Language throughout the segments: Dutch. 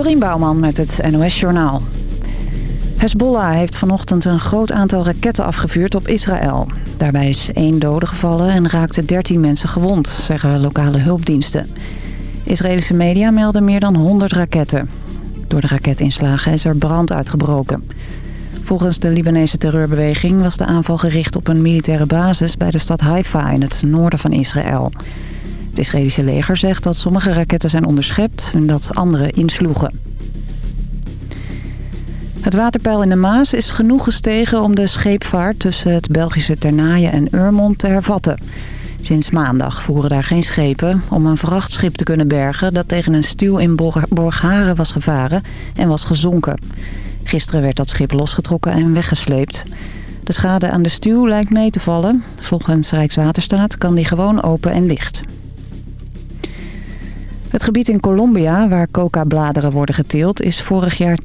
Dorien Bouwman met het NOS Journaal. Hezbollah heeft vanochtend een groot aantal raketten afgevuurd op Israël. Daarbij is één dode gevallen en raakten 13 mensen gewond, zeggen lokale hulpdiensten. Israëlische media melden meer dan 100 raketten. Door de raketinslagen is er brand uitgebroken. Volgens de Libanese terreurbeweging was de aanval gericht op een militaire basis... bij de stad Haifa in het noorden van Israël. Israëlische leger zegt dat sommige raketten zijn onderschept... en dat andere insloegen. Het waterpeil in de Maas is genoeg gestegen om de scheepvaart... tussen het Belgische Ternaaien en Urmond te hervatten... Sinds maandag voeren daar geen schepen om een vrachtschip te kunnen bergen... dat tegen een stuw in Borgharen was gevaren en was gezonken. Gisteren werd dat schip losgetrokken en weggesleept. De schade aan de stuw lijkt mee te vallen. Volgens Rijkswaterstaat kan die gewoon open en dicht. Het gebied in Colombia, waar coca-bladeren worden geteeld... is vorig jaar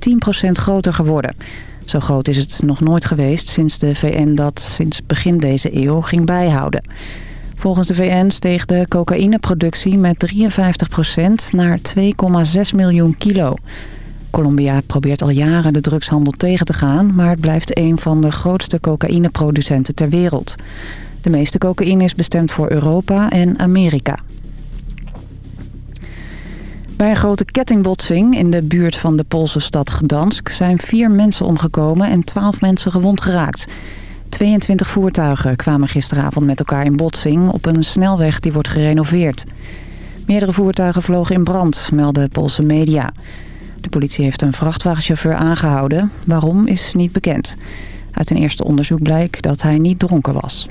10% groter geworden. Zo groot is het nog nooit geweest sinds de VN dat sinds begin deze eeuw ging bijhouden. Volgens de VN steeg de cocaïneproductie met 53% naar 2,6 miljoen kilo. Colombia probeert al jaren de drugshandel tegen te gaan... maar het blijft een van de grootste cocaïneproducenten ter wereld. De meeste cocaïne is bestemd voor Europa en Amerika. Bij een grote kettingbotsing in de buurt van de Poolse stad Gdansk... zijn vier mensen omgekomen en twaalf mensen gewond geraakt... 22 voertuigen kwamen gisteravond met elkaar in botsing op een snelweg die wordt gerenoveerd. Meerdere voertuigen vlogen in brand, melden Poolse media. De politie heeft een vrachtwagenchauffeur aangehouden. Waarom is niet bekend. Uit een eerste onderzoek blijkt dat hij niet dronken was.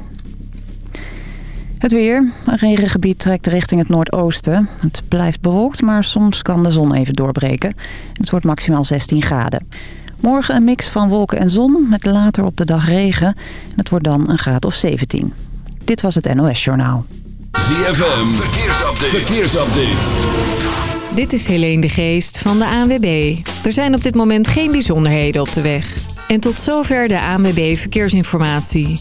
Het weer. Een regengebied trekt richting het noordoosten. Het blijft bewolkt, maar soms kan de zon even doorbreken. Het wordt maximaal 16 graden. Morgen een mix van wolken en zon met later op de dag regen. En het wordt dan een graad of 17. Dit was het NOS Journaal. ZFM, verkeersupdate. verkeersupdate. Dit is Helene de Geest van de ANWB. Er zijn op dit moment geen bijzonderheden op de weg. En tot zover de ANWB Verkeersinformatie.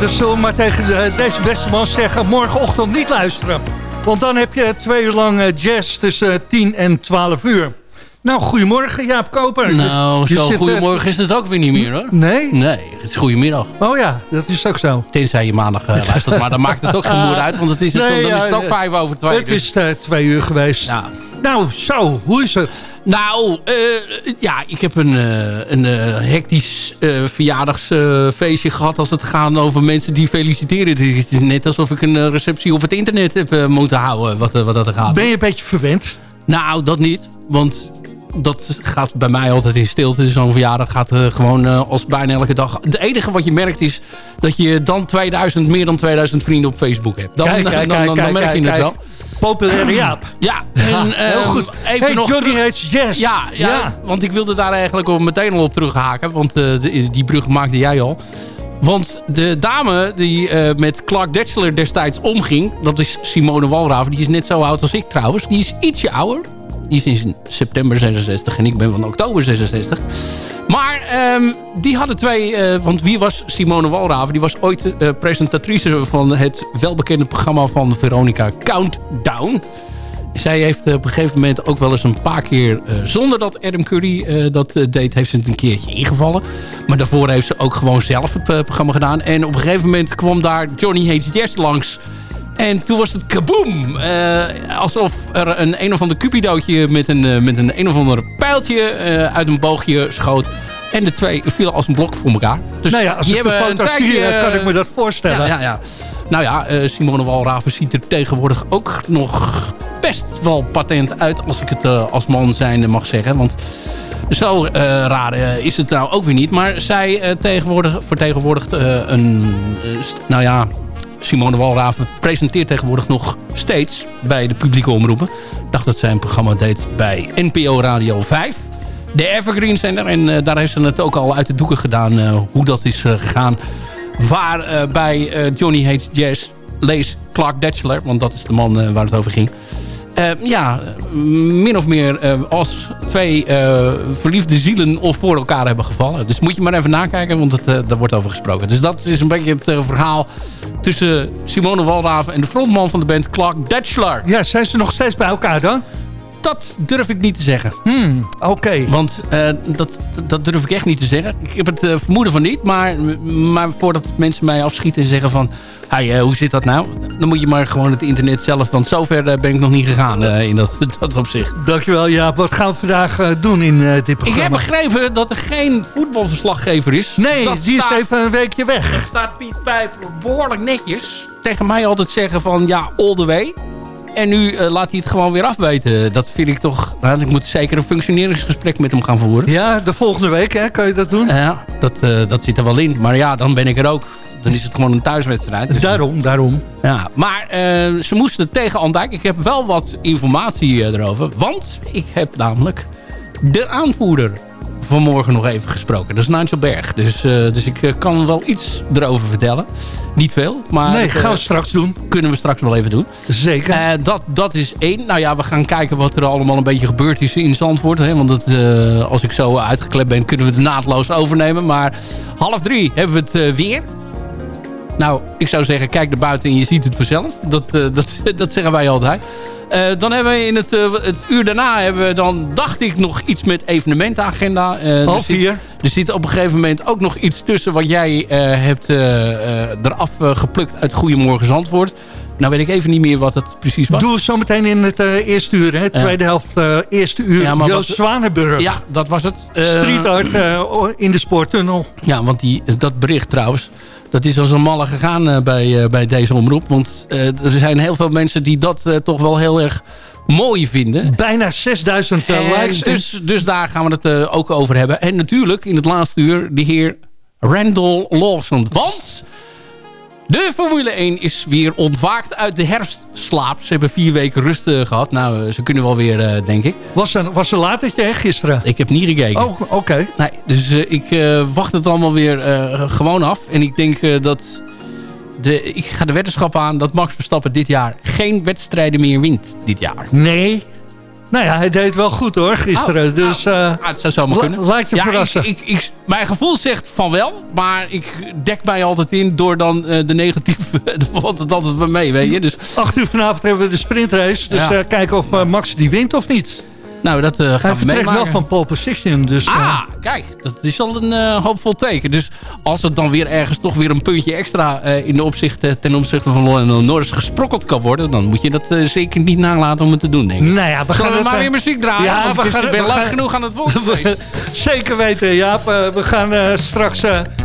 Dat zullen we maar tegen deze beste man zeggen. Morgenochtend niet luisteren. Want dan heb je twee uur lang jazz tussen 10 en 12 uur. Nou, goedemorgen Jaap Koper. Nou, zo goedemorgen is het ook weer niet meer hoor. Nee? Nee, het is goedemiddag. Oh ja, dat is ook zo. Tenzij je maandag uh, luistert, maar dan maakt het ook geen moer uit. Want het is, nee, dan is het ook vijf over twee. Het dus. is twee uur geweest. Ja. Nou, zo, hoe is het? Nou, uh, ja, ik heb een, uh, een uh, hectisch verjaardagsfeestje gehad als het gaat over mensen die feliciteren. Het is net alsof ik een receptie op het internet heb moeten houden, wat, wat dat gaat. Ben je een beetje verwend? Nou, dat niet, want dat gaat bij mij altijd in stilte. Zo'n verjaardag gaat gewoon als bijna elke dag. Het enige wat je merkt is dat je dan 2000, meer dan 2000 vrienden op Facebook hebt. Dan, kijk, kijk, dan, dan, dan merk je het wel populaire Jaap. Ja, en, ja, heel ehm, goed. Even hey, nog Johnny terug... Yes. Ja, ja, ja, want ik wilde daar eigenlijk op meteen al op terughaken. Want uh, de, die brug maakte jij al. Want de dame die uh, met Clark Detchler destijds omging... dat is Simone Walraven. Die is net zo oud als ik trouwens. Die is ietsje ouder. Is in september 66 en ik ben van oktober 66. Maar um, die hadden twee... Uh, want wie was Simone Walraven? Die was ooit uh, presentatrice van het welbekende programma van Veronica Countdown. Zij heeft op een gegeven moment ook wel eens een paar keer... Zonder dat Adam Curry dat deed, heeft ze het een keertje ingevallen. Maar daarvoor heeft ze ook gewoon zelf het programma gedaan. En op een gegeven moment kwam daar Johnny H. langs... En toen was het kaboom. Uh, alsof er een een of ander cupidootje met een, met een een of ander pijltje uh, uit een boogje schoot. En de twee vielen als een blok voor elkaar. Dus nou ja, als die hebben een tijdje, kan ik me dat voorstellen. Ja, ja, ja. Nou ja, Simone Walraven ziet er tegenwoordig ook nog best wel patent uit... als ik het als man zijnde mag zeggen. Want zo raar is het nou ook weer niet. Maar zij tegenwoordig, vertegenwoordigt een... nou ja, Simone Walraven presenteert tegenwoordig nog steeds bij de publieke omroepen. Ik dacht dat zij een programma deed bij NPO Radio 5. De Evergreen Center. En uh, daar heeft ze het ook al uit de doeken gedaan uh, hoe dat is uh, gegaan. Waar bij Johnny Hates Jazz lees Clark Detchler. Want dat is de man waar het over ging. Ja, min of meer als twee verliefde zielen of voor elkaar hebben gevallen. Dus moet je maar even nakijken, want het, daar wordt over gesproken. Dus dat is een beetje het verhaal tussen Simone Walraven en de frontman van de band Clark Detchler. Ja, zijn ze nog steeds bij elkaar dan? Dat durf ik niet te zeggen. Hmm, oké. Want uh, dat, dat durf ik echt niet te zeggen. Ik heb het uh, vermoeden van niet. Maar, maar voordat mensen mij afschieten en zeggen van... Hey, uh, hoe zit dat nou? Dan moet je maar gewoon het internet zelf... Want zover ben ik nog niet gegaan in dat, dat opzicht. Dankjewel Jaap. Wat gaan we vandaag doen in dit programma? Ik heb begrepen dat er geen voetbalverslaggever is. Nee, dat die staat, is even een weekje weg. Staat Piet Pijp behoorlijk netjes tegen mij altijd zeggen van... Ja, all the way. En nu uh, laat hij het gewoon weer afweten. Dat vind ik toch... Nou, ik moet zeker een functioneringsgesprek met hem gaan voeren. Ja, de volgende week hè, kan je dat doen? Ja, dat, uh, dat zit er wel in. Maar ja, dan ben ik er ook. Dan is het gewoon een thuiswedstrijd. Dus daarom, daarom. Ja, maar uh, ze moesten tegen Andijk. Ik heb wel wat informatie erover. Want ik heb namelijk de aanvoerder vanmorgen nog even gesproken. Dat is Nigel Berg. Dus, uh, dus ik uh, kan wel iets erover vertellen. Niet veel, maar... Nee, gaan we straks doen. Kunnen we straks wel even doen. Zeker. Dat, dat is één. Nou ja, we gaan kijken wat er allemaal een beetje gebeurd is in Zandvoort. Hè? Want als ik zo uitgeklept ben, kunnen we het naadloos overnemen. Maar half drie hebben we het weer. Nou, ik zou zeggen, kijk naar buiten en je ziet het vanzelf. Dat, dat, dat zeggen wij altijd. Uh, dan hebben we in het, uh, het, uur daarna hebben we dan, dacht ik, nog iets met evenementenagenda. Uh, Half vier. Er zit op een gegeven moment ook nog iets tussen wat jij hebt eraf geplukt uit Goedemorgen Zandvoort. Nou weet ik even niet meer wat het precies was. Doe het zometeen in het eerste uur, hè? tweede helft, eerste uur. Ja, Joost wat, Zwanenburg. Ja, dat was het. Street art in de spoortunnel. Ja, want die, dat bericht trouwens, dat is als een malle gegaan uh, bij, uh, bij deze omroep. Want uh, er zijn heel veel mensen die dat toch wel heel erg mooi vinden. Bijna 6000 likes. Dus, dus daar gaan we het ook over hebben. En natuurlijk in het laatste uur de heer Randall Lawson. Want de Formule 1 is weer ontwaakt uit de herfstslaap. Ze hebben vier weken rust uh, gehad. Nou, uh, ze kunnen wel weer, uh, denk ik. Was een, was een latertje, hè, gisteren? Ik heb niet gekeken. Oh, oké. Okay. Nee, dus ik wacht het allemaal weer gewoon af. En ik denk dat... De, ik ga de wetenschap aan dat Max Verstappen dit jaar geen wedstrijden meer wint. Dit jaar. Nee? Nou ja, hij deed wel goed hoor, gisteren. Oh, dus nou, uh, ah, het zou zomaar kunnen. laat je ja, verrassen. Ik, ik, ik, mijn gevoel zegt van wel, maar ik dek mij altijd in door dan uh, de negatieve, valt het altijd bij mee, weet je. Dus, Acht uur vanavond hebben we de sprintrace, dus ja. uh, kijken of Max die wint of niet. Nou, dat uh, gaan we meemaken. wel van pole position. Dus, ah, kijk. Dat is al een uh, hoopvol teken. Dus als het dan weer ergens toch weer een puntje extra in de opzicht, ten opzichte van Lionel Norris gesprokkeld kan worden... dan moet je dat zeker niet nalaten om het te doen, denk ik. Nou ja, we Zullen gaan we het, maar weer muziek draaien? Ja, we gaan, ik ben we lang gaan, genoeg aan het woord Zeker weten, Jaap. we gaan straks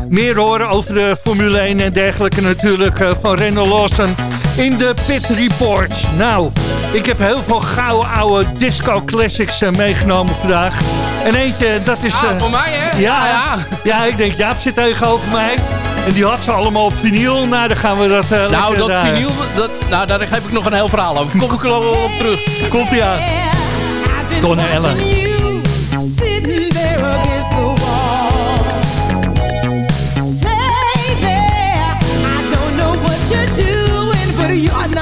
meer horen over de Formule 1 en dergelijke natuurlijk van Rendel Lawson in de Pit Report. Nou, ik heb heel veel gouden oude disco classics uh, meegenomen vandaag. En eentje, dat is... Ah, uh, voor mij, hè? Ja, ja, ja. ik denk, Jaap zit tegenover mij. En die had ze allemaal op vinyl. Nou, dan gaan we dat uh, Nou, dat vinyl, dat, nou, daar heb ik nog een heel verhaal over. Kom ik er wel op terug. Komt ie aan. Donna Ellen. Doing, but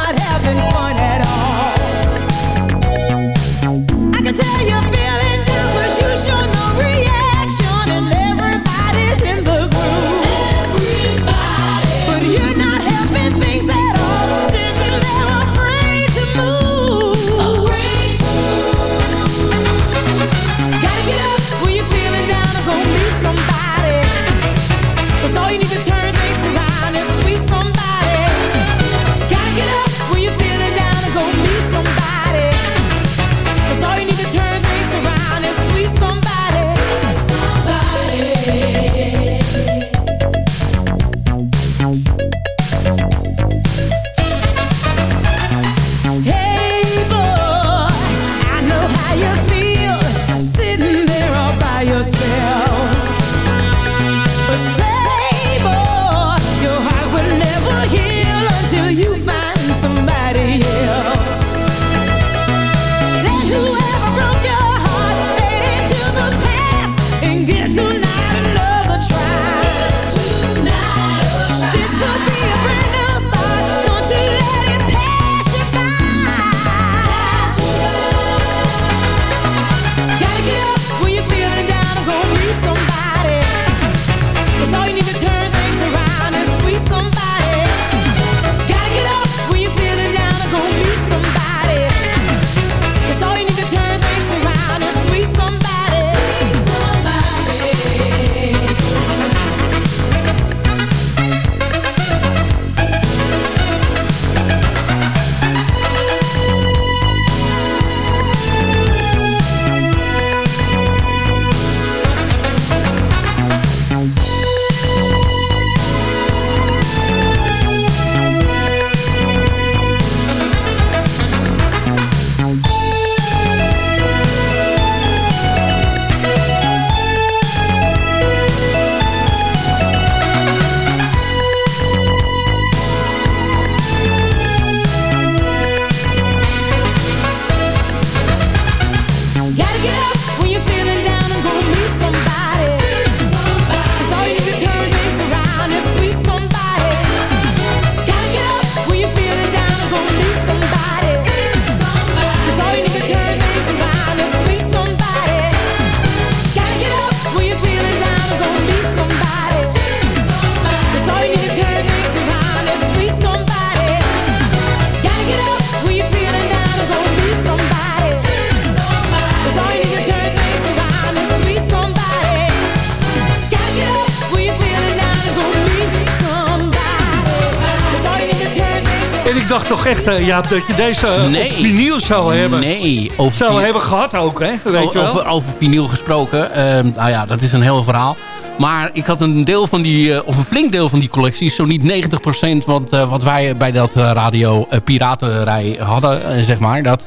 Jaap, dat je deze uh, Nee. op vinyl zou hebben. Nee, over Zou hebben gehad ook, hè? Weet je wel? over, over vinyl gesproken. ehm, nou ja, dat is een heel verhaal. Maar ik had een deel van die, eh, of een flink deel van die collectie, zo niet 90%, want eh, wat wij bij dat eh, radio eh, piraterij hadden, zeg maar, dat,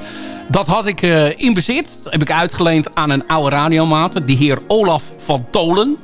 dat had ik in bezit. Heb ik uitgeleend aan een oude radiomaat, de heer Olaf van Tolen.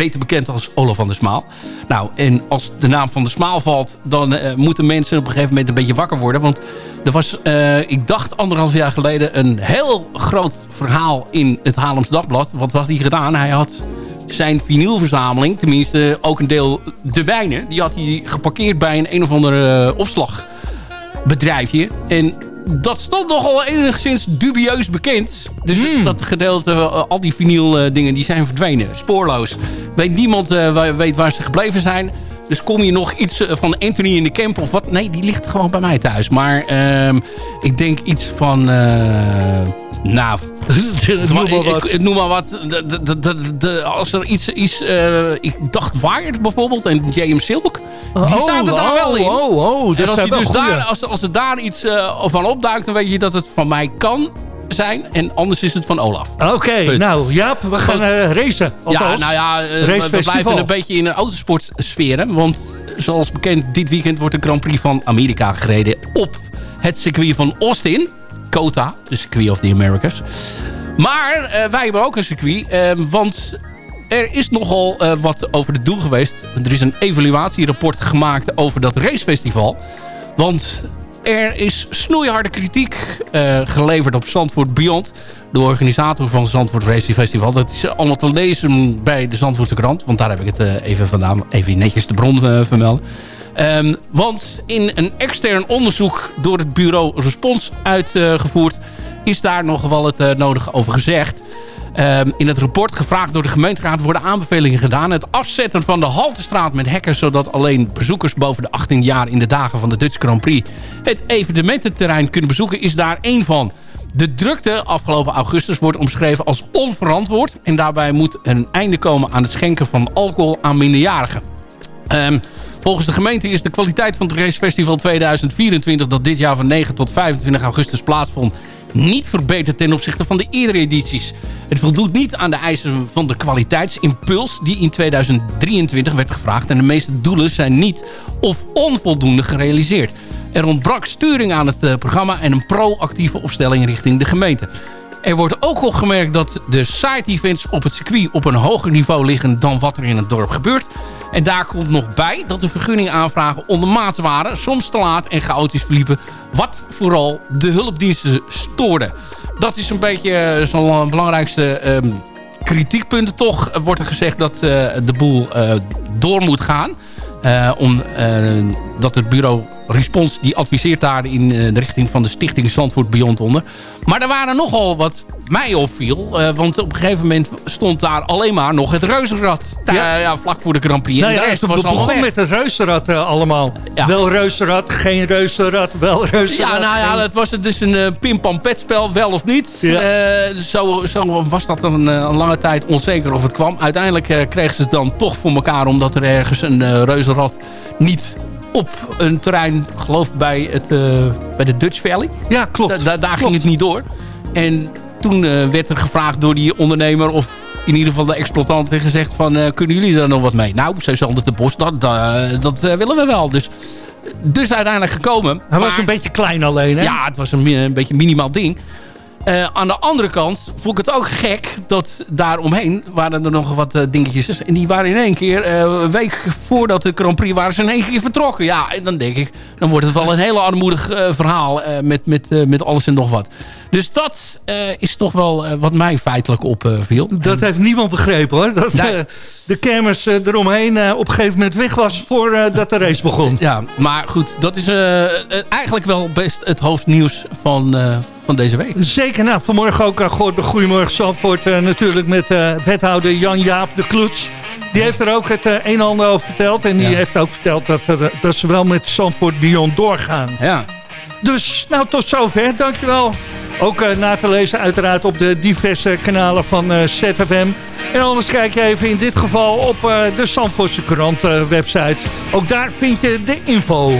Beter bekend als Olaf van der Smaal. Nou, en als de naam van der Smaal valt... dan eh, moeten mensen op een gegeven moment een beetje wakker worden. Want er was, eh, ik dacht anderhalf jaar geleden... een heel groot verhaal in het Haarlems Dagblad. Wat had hij gedaan? Hij had zijn vinylverzameling, tenminste ook een deel de mijne... die had hij geparkeerd bij een een of ander eh, opslagbedrijfje. En dat stond nogal enigszins dubieus bekend. Dus Hmm. dat gedeelte, eh, al die vinyl eh, dingen, die zijn verdwenen. Spoorloos. Weet niemand eh, weet waar ze gebleven zijn. Dus kom je nog iets van Anthony in de Camp of wat? Nee, die ligt gewoon bij mij thuis. Maar ehm, ik denk iets van... nou, Noem maar wat. ik, noem maar wat. De, de, de, de- de- als er iets is... eh, ik dacht Wired bijvoorbeeld en J.M. Silk. Die zaten daar wel in. Oh, oh, en als, wel dus goeie. daar, als, als er daar iets eh, van opduikt, dan weet je dat het van mij kan zijn. En anders is het van Olaf. Oké, nou Jaap, we gaan eh, racen. Ja, nou ja, eh, we- blijven een beetje in een autosportsfeer. hè. Want zoals bekend, dit weekend wordt de Grand Prix van Amerika gereden op het circuit van Austin. COTA, de circuit of the Americas. Maar eh, wij hebben ook een circuit, eh, want er is nogal eh, wat over de doel geweest. Er is een evaluatierapport gemaakt over dat racefestival. Want er is snoeiharde kritiek eh, geleverd op Zandvoort Beyond. De organisator van Zandvoort Racing Festival. Dat is allemaal te lezen bij de Zandvoortse krant. Want daar heb ik het even vandaan. Even netjes de bron vermelden. Ehm, want in een extern onderzoek door het bureau Respons uitgevoerd... is daar nog wel het eh, nodige over gezegd. Ehm, in het rapport gevraagd door de gemeenteraad worden aanbevelingen gedaan. Het afzetten van de Haltestraat met hekken... zodat alleen bezoekers boven de 18 jaar in de dagen van de Dutch Grand Prix... het evenemententerrein kunnen bezoeken, is daar één van. De drukte afgelopen augustus wordt omschreven als onverantwoord... en daarbij moet een einde komen aan het schenken van alcohol aan minderjarigen. Ehm, volgens de gemeente is de kwaliteit van het racefestival 2024... dat dit jaar van 9 tot 25 augustus plaatsvond... niet verbeterd ten opzichte van de eerdere edities. Het voldoet niet aan de eisen van de kwaliteitsimpuls... die in 2023 werd gevraagd... en de meeste doelen zijn niet of onvoldoende gerealiseerd. Er ontbrak sturing aan het eh, programma... en een proactieve opstelling richting de gemeente. Er wordt ook opgemerkt dat de side-events op het circuit op een hoger niveau liggen dan wat er in het dorp gebeurt. En daar komt nog bij dat de vergunningaanvragen ondermaats waren, soms te laat en chaotisch verliepen, wat vooral de hulpdiensten stoorde. Dat is een beetje eh, zo'n belangrijkste ehm, kritiekpunten. Toch wordt er gezegd dat eh, de boel eh, door moet gaan. Om, dat het bureau Respons die adviseert daar in eh, de richting van de stichting Zandvoort Beyond onder. Maar er waren nogal wat mij opviel. eh, want op een gegeven moment stond daar alleen maar nog het reuzenrad. Ja. Ja. vlak voor de Grand Prix. Nou ja, de rest was allemaal begon met het reuzenrad eh, allemaal. Ja. Wel reuzenrad, geen reuzenrad, wel reuzenrad. Ja, nou ja, geen- dat was het dus een uh, pim-pam-pet-spel, wel of niet. Zo, zo was dat een, een lange tijd onzeker of het kwam. Uiteindelijk kregen ze het dan toch voor elkaar... omdat er ergens een reuzenrad niet op een terrein, geloof ik, bij, het, eh, bij de Dutch Valley. Ja, klopt. Da- da- daar Klopt. ging het niet door. En toen eh, werd er gevraagd door die ondernemer... of in ieder geval de exploitant en gezegd van... eh, kunnen jullie daar nog wat mee? Nou, zei Sander de Bos, dat, dat, dat willen we wel. Dus, dus uiteindelijk gekomen. Hij was een beetje klein alleen, hè? ja, het was een, een beetje een minimaal ding. Eh, aan de andere kant vond ik het ook gek dat daaromheen waren er nog wat eh, dingetjes. En die waren in één keer, eh, een week voordat de Grand Prix waren ze in één keer vertrokken. Ja, en dan denk ik, dan wordt het wel een heel armoedig verhaal met, met, met alles en nog wat. Dus dat eh, is toch wel eh, wat mij feitelijk opviel. Dat heeft niemand begrepen, hoor. Dat Nee. eh, de kermis eromheen op een gegeven moment weg was voordat dat de race begon. Ja, maar goed, dat is eigenlijk wel best het hoofdnieuws van, van deze week. Zeker, nou, vanmorgen ook uh, gehoord bij Goedemorgen Zandvoort... eh, natuurlijk met eh, wethouder Jan-Jaap de Kloets. Die heeft er ook het eh, een en ander over verteld. En die Ja. heeft ook verteld dat, er, dat ze wel met Zandvoort Beyond doorgaan. Ja. Dus, nou, tot zover. Dankjewel. Ook eh, na te lezen uiteraard op de diverse kanalen van eh, ZFM. En anders kijk je even in dit geval op eh, de Zandvoortse krant website. Ook daar vind je de info.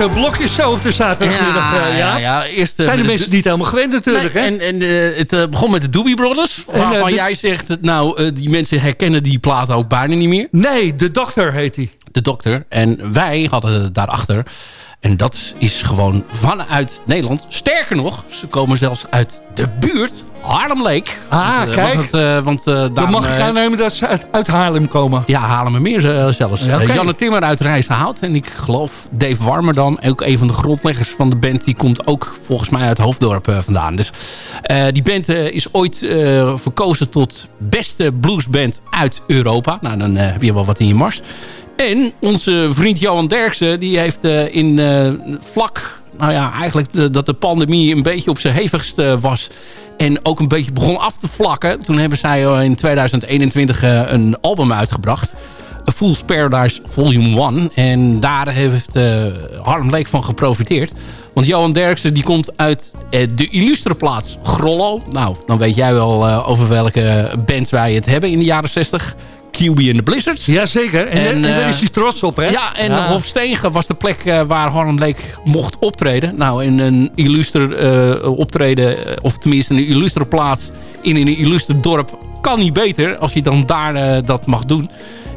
Heel apart eh, blokje zo op de zaterdagmiddag. eh, ja, ja, ja. Eerst, eh, Zijn de de- mensen niet helemaal gewend natuurlijk, Nee, hè? en en eh, het begon met de Doobie Brothers. En, Waarvan de- jij zegt, nou, die mensen herkennen die platen ook bijna niet meer. Nee, de dokter heet hij. De dokter. En wij hadden daarachter. En dat is gewoon vanuit Nederland. Sterker nog, ze komen zelfs uit de buurt. Haarlem Lake. Ah, Want, eh, kijk. Want, eh, want eh, Dan mag ik aannemen dat ze uit, uit Haarlem komen. Ja, we meer zelfs. Ja, Janne Timmer uit Rijssenhout. En ik geloof Dave Warmerdam, ook een van de grondleggers van de band... die komt ook volgens mij uit Hoofddorp vandaan. Dus die band is ooit verkozen tot beste bluesband uit Europa. Nou, dan heb je wel wat in je mars. En onze vriend Johan Derksen, die heeft eh, in eh, vlak... Nou ja, eigenlijk dat de pandemie een beetje op zijn hevigste was... En ook een beetje begon af te vlakken. Toen hebben zij eh, in 2021 eh, een album uitgebracht. A Fool's Paradise Volume 1. En daar heeft eh, Harlem Lake van geprofiteerd. Want Johan Derksen die komt uit eh, de illustere plaats Grollo. Nou, dan weet jij wel eh, over welke band wij het hebben in de jaren 60. QB and the Blizzards. Jazeker. En, En, en daar eh, is hij trots op, hè? Ja, en. Hofstegen was de plek eh, waar Harlem Lake mocht optreden. Nou, in een illuster eh, optreden, of tenminste een illustere plaats in een illuster dorp, kan niet beter als je dan daar dat mag doen.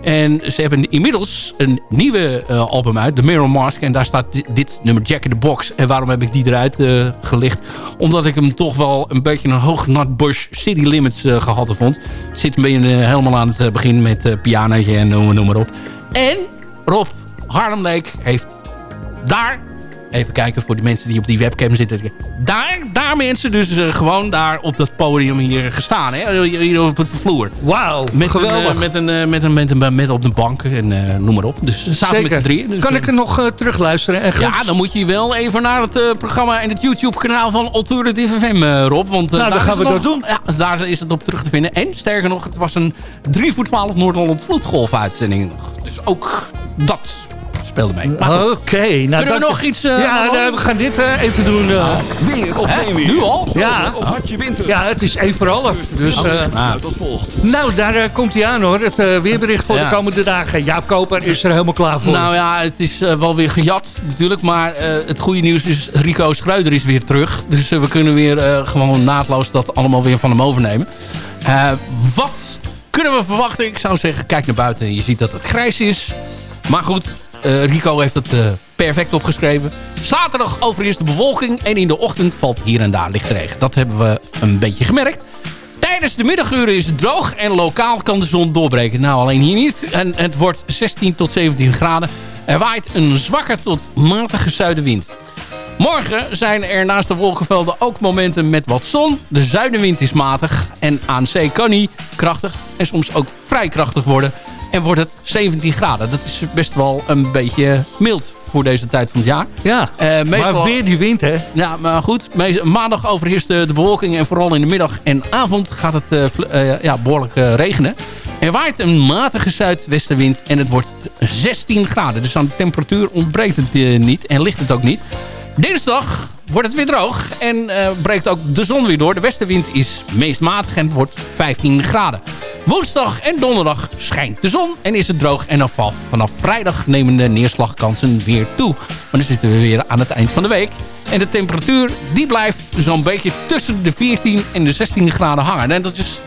En ze hebben inmiddels een nieuwe eh, album uit, The Mirror Mask. En daar staat di- dit nummer Jack in the Box. En waarom heb ik die eruit eh, gelicht? Omdat ik hem toch wel een beetje een hoog Nutbush City Limits gehalte vond. Zit een beetje helemaal aan het begin met uh, pianootje en noem, noem maar op. En Rob Harlem Lake heeft daar... Even kijken voor die mensen die op die webcam zitten. Daar, daar mensen dus eh, gewoon daar op dat podium hier gestaan. Hè? Hier op het vloer. Wauw, Met geweldig. Een, eh, met, een, eh, met, een, met, een, met op de bank en eh, noem maar op. Dus zaten met z'n drieën. Dus, kan eh, ik er nog eh, terugluisteren? En ja, dan moet je wel even naar het eh, programma en het YouTube-kanaal van Alternative FM, eh, Rob. Want, eh, Nou, daar gaan we dat nog- doen. Ja, daar is het op terug te vinden. En sterker nog, het was een 3 voor 12 Noord-Holland vloedgolf-uitzending nog. Dus ook dat speelde mee. Oké. nou, Kunnen we nog iets... eh, ja, nou, we gaan dit eh, even doen. eh. Weer of geen weer? Nu al? Ja. Of had je winter? ja, het is één voor half. Dus, eh, Nou, tot volgt. nou, daar komt hij aan hoor. Het weerbericht voor Ja. de komende dagen. Jaap Koper is er helemaal klaar voor. Nou ja, het is wel weer gejat natuurlijk. Maar eh, het goede nieuws is, Rico Schreuder is weer terug. Dus we kunnen weer eh, gewoon naadloos dat allemaal weer van hem overnemen. Eh, wat kunnen we verwachten? Ik zou zeggen, kijk naar buiten en je ziet dat het grijs is. Maar goed, Rico heeft het eh, perfect opgeschreven. Zaterdag overheerst de bewolking en in de ochtend valt hier en daar licht regen. Dat hebben we een beetje gemerkt. Tijdens de middaguren is het droog en lokaal kan de zon doorbreken. Nou, alleen hier niet. En het wordt 16 tot 17 graden. Er waait een zwakke tot matige zuidenwind. Morgen zijn er naast de wolkenvelden ook momenten met wat zon. De zuidenwind is matig en aan zee kan hij krachtig en soms ook vrij krachtig worden. En wordt het 17 graden. Dat is best wel een beetje mild voor deze tijd van het jaar. Ja, Eh, meestal- maar weer die wind, hè? Ja, maar goed. Maandag overheerst de, de bewolking en vooral in de middag en avond gaat het eh, eh, ja, behoorlijk eh, regenen. Er waait een matige zuidwestenwind en het wordt 16 graden. Dus aan de temperatuur ontbreekt het niet en ligt het ook niet. Dinsdag wordt het weer droog en eh, breekt ook de zon weer door. De westenwind is meest matig en wordt 15 graden. Woensdag en donderdag schijnt de zon en is het droog. En dan valt vanaf vrijdag nemen de neerslagkansen weer toe. Maar dan zitten we weer aan het eind van de week. En de temperatuur die blijft zo'n beetje tussen de 14 en de 16 graden hangen. En dat is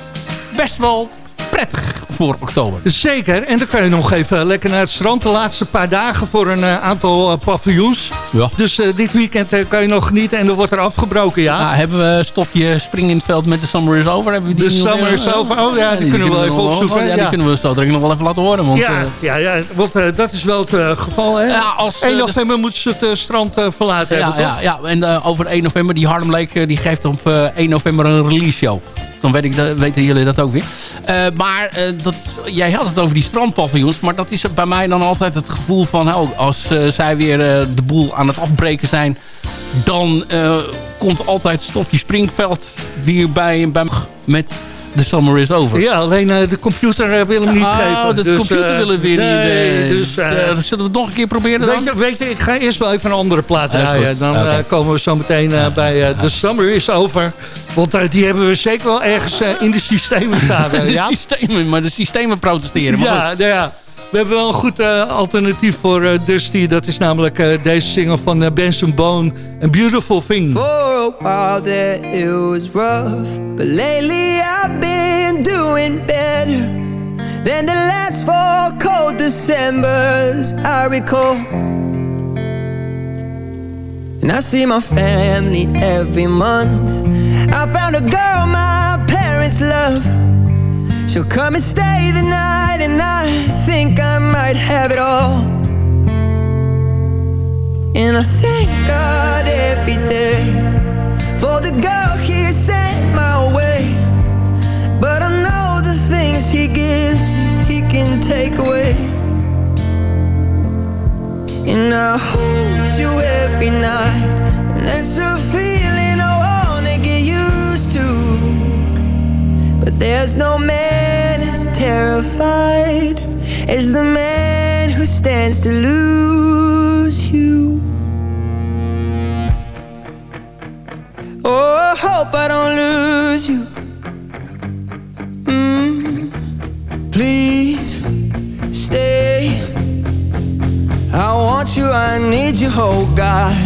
best wel prettig voor oktober. Zeker, en dan kan je nog even lekker naar het strand. De laatste paar dagen voor een eh, aantal eh, paviljoens. Ja. Dus eh, dit weekend kan je nog genieten en er wordt er afgebroken, ja. Ah, hebben we stofje spring in het veld met de Summer is over? Hebben we die De Summer is over. Oh ja, die kunnen we wel even opzoeken, Ja, ja. die kunnen we zo direct nog wel even laten horen. Want, ja, ja, ja, want dat is wel het geval, hè? Ja, als, eh, 1 de- november moeten ze het strand verlaten ja, hebben, ja, toch? ja, en over 1 november, die Harlem Lake die geeft op eh, 1 november een release show. Dan weet weten jullie dat ook weer. Eh, maar eh, dat, jij had het over die strandpaviljoens. Maar dat is bij mij dan altijd het gevoel van... Oh, als eh, zij weer de boel aan het afbreken zijn... dan komt altijd Stofje Springveld weer bij, bij met The Summer is Over. Ja, alleen eh, de computer eh, wil hem niet oh, geven. de Dus, computer eh, willen weer nee, niet. eh, dus, zullen we het nog een keer proberen dan? Weet je, weet je, ik ga eerst wel even een andere plaat draaien. Dan komen we zo meteen bij The Summer is Over. Want die hebben we zeker wel ergens in de systemen staan. de ja? systemen, maar de systemen protesteren. Maar. Ja, ja, we hebben wel een goed eh, alternatief voor eh, Dusty. Dat is namelijk eh, deze single van Benson Bone, A Beautiful Thing. For a while there it was rough But lately I've been doing better Than the last four cold Decembers I recall And I see my family every month I found a girl my parents love She'll come and stay the night And I think I might have it all and I thank God every day for the girl He sent my way. But I know the things He gives me, He can take away. And I hold you every night, and that's a feeling But there's no man as terrified as the man who stands to lose you. Oh, I hope I don't lose you. Mm, please stay. I want you, I need you, oh God.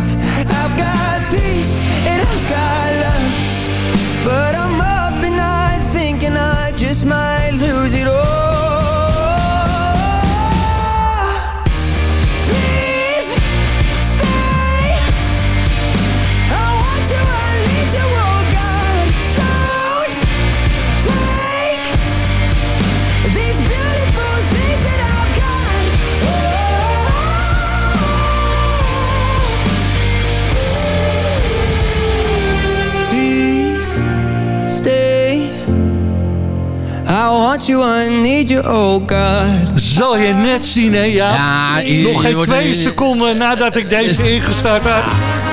you, I need you, oh God. Zal je net zien, hè? Ja, ja nog geen twee seconden nadat ik deze ingestart had.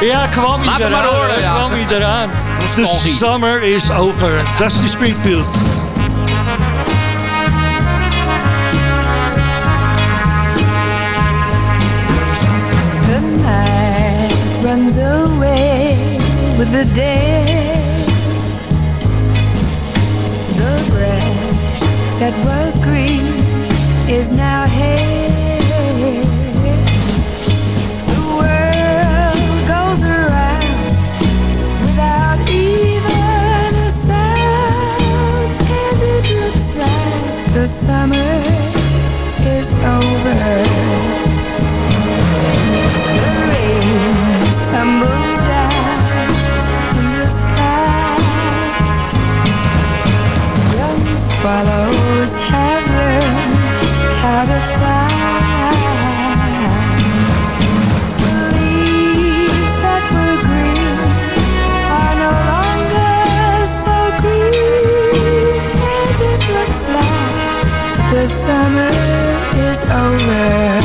Ja, kwam hij eraan. Horen, ja. Kwam hij eraan. De summer is over. Dusty Springfield. The night runs away with the day. that was green is now hay. The world goes around without even a sound, and it looks like the summer is over. The rain's tumbled down in the sky. Young swallow. summer is over.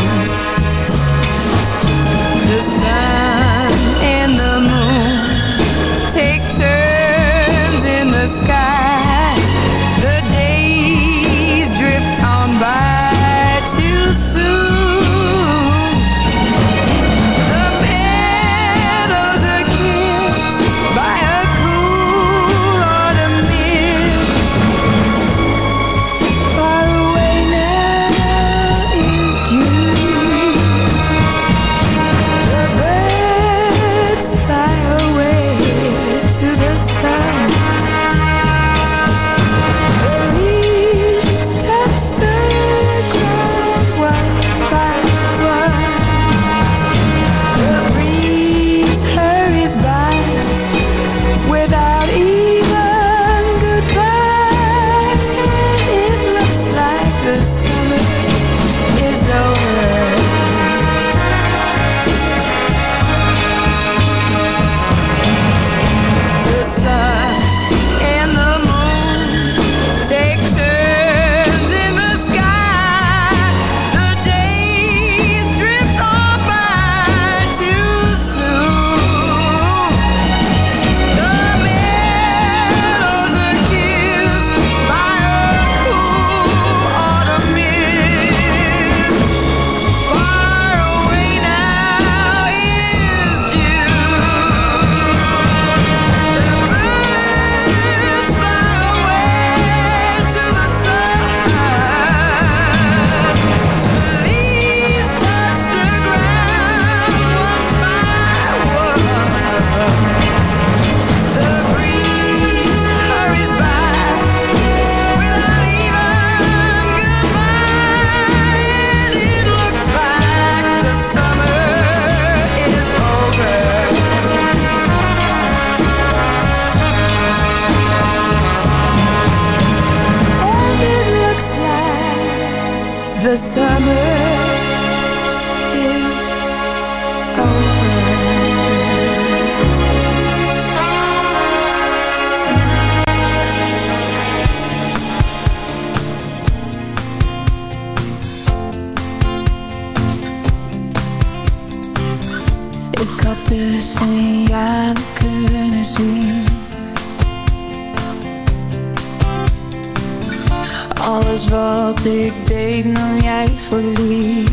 Alles wat ik deed nam jij voor lief.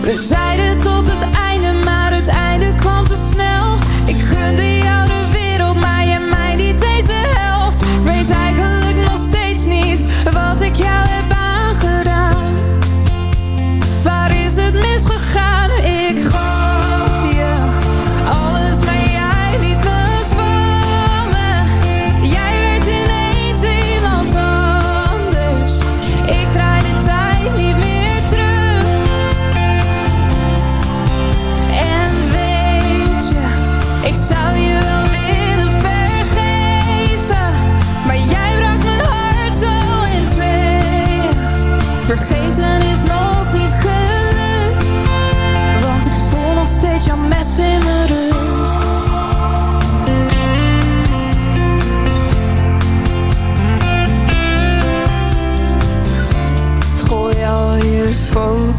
We zeiden tot het einde, maar het einde kwam te snel.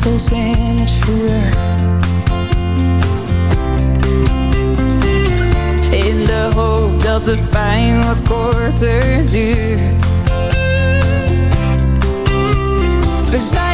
In. In de hoop dat de pijn wat korter duurt. We zijn